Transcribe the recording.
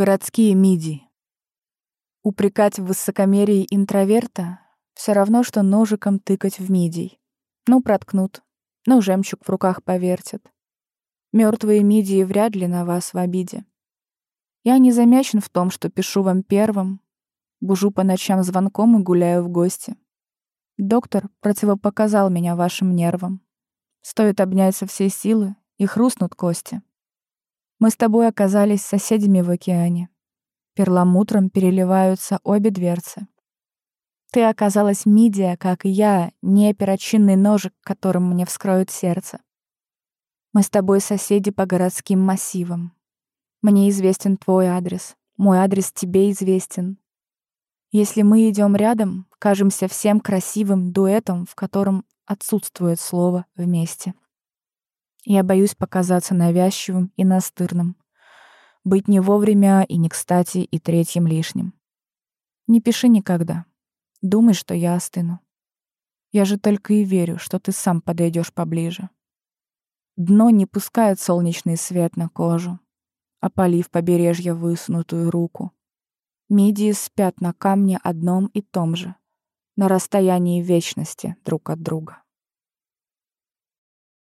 Городские мидии. Упрекать в высокомерии интроверта все равно, что ножиком тыкать в мидий. Ну, проткнут, ну, жемчуг в руках повертят. Мертвые мидии вряд ли на вас в обиде. Я не замечен в том, что пишу вам первым, бужу по ночам звонком и гуляю в гости. Доктор противопоказал меня вашим нервам. Стоит обнять со всей силы, и хрустнут кости. Мы с тобой оказались соседями в океане. Перламутром переливаются обе дверцы. Ты оказалась мидия, как и я, не перочинный ножик, которым мне вскроют сердце. Мы с тобой соседи по городским массивам. Мне известен твой адрес, мой адрес тебе известен. Если мы идем рядом, кажемся всем красивым дуэтом, в котором отсутствует слово «вместе». Я боюсь показаться навязчивым и настырным. Быть не вовремя и не кстати, и третьим лишним. Не пиши никогда. Думай, что я остыну. Я же только и верю, что ты сам подойдешь поближе. Дно не пускает солнечный свет на кожу, опалив побережье высунутую руку. Мидии спят на камне одном и том же, на расстоянии вечности друг от друга.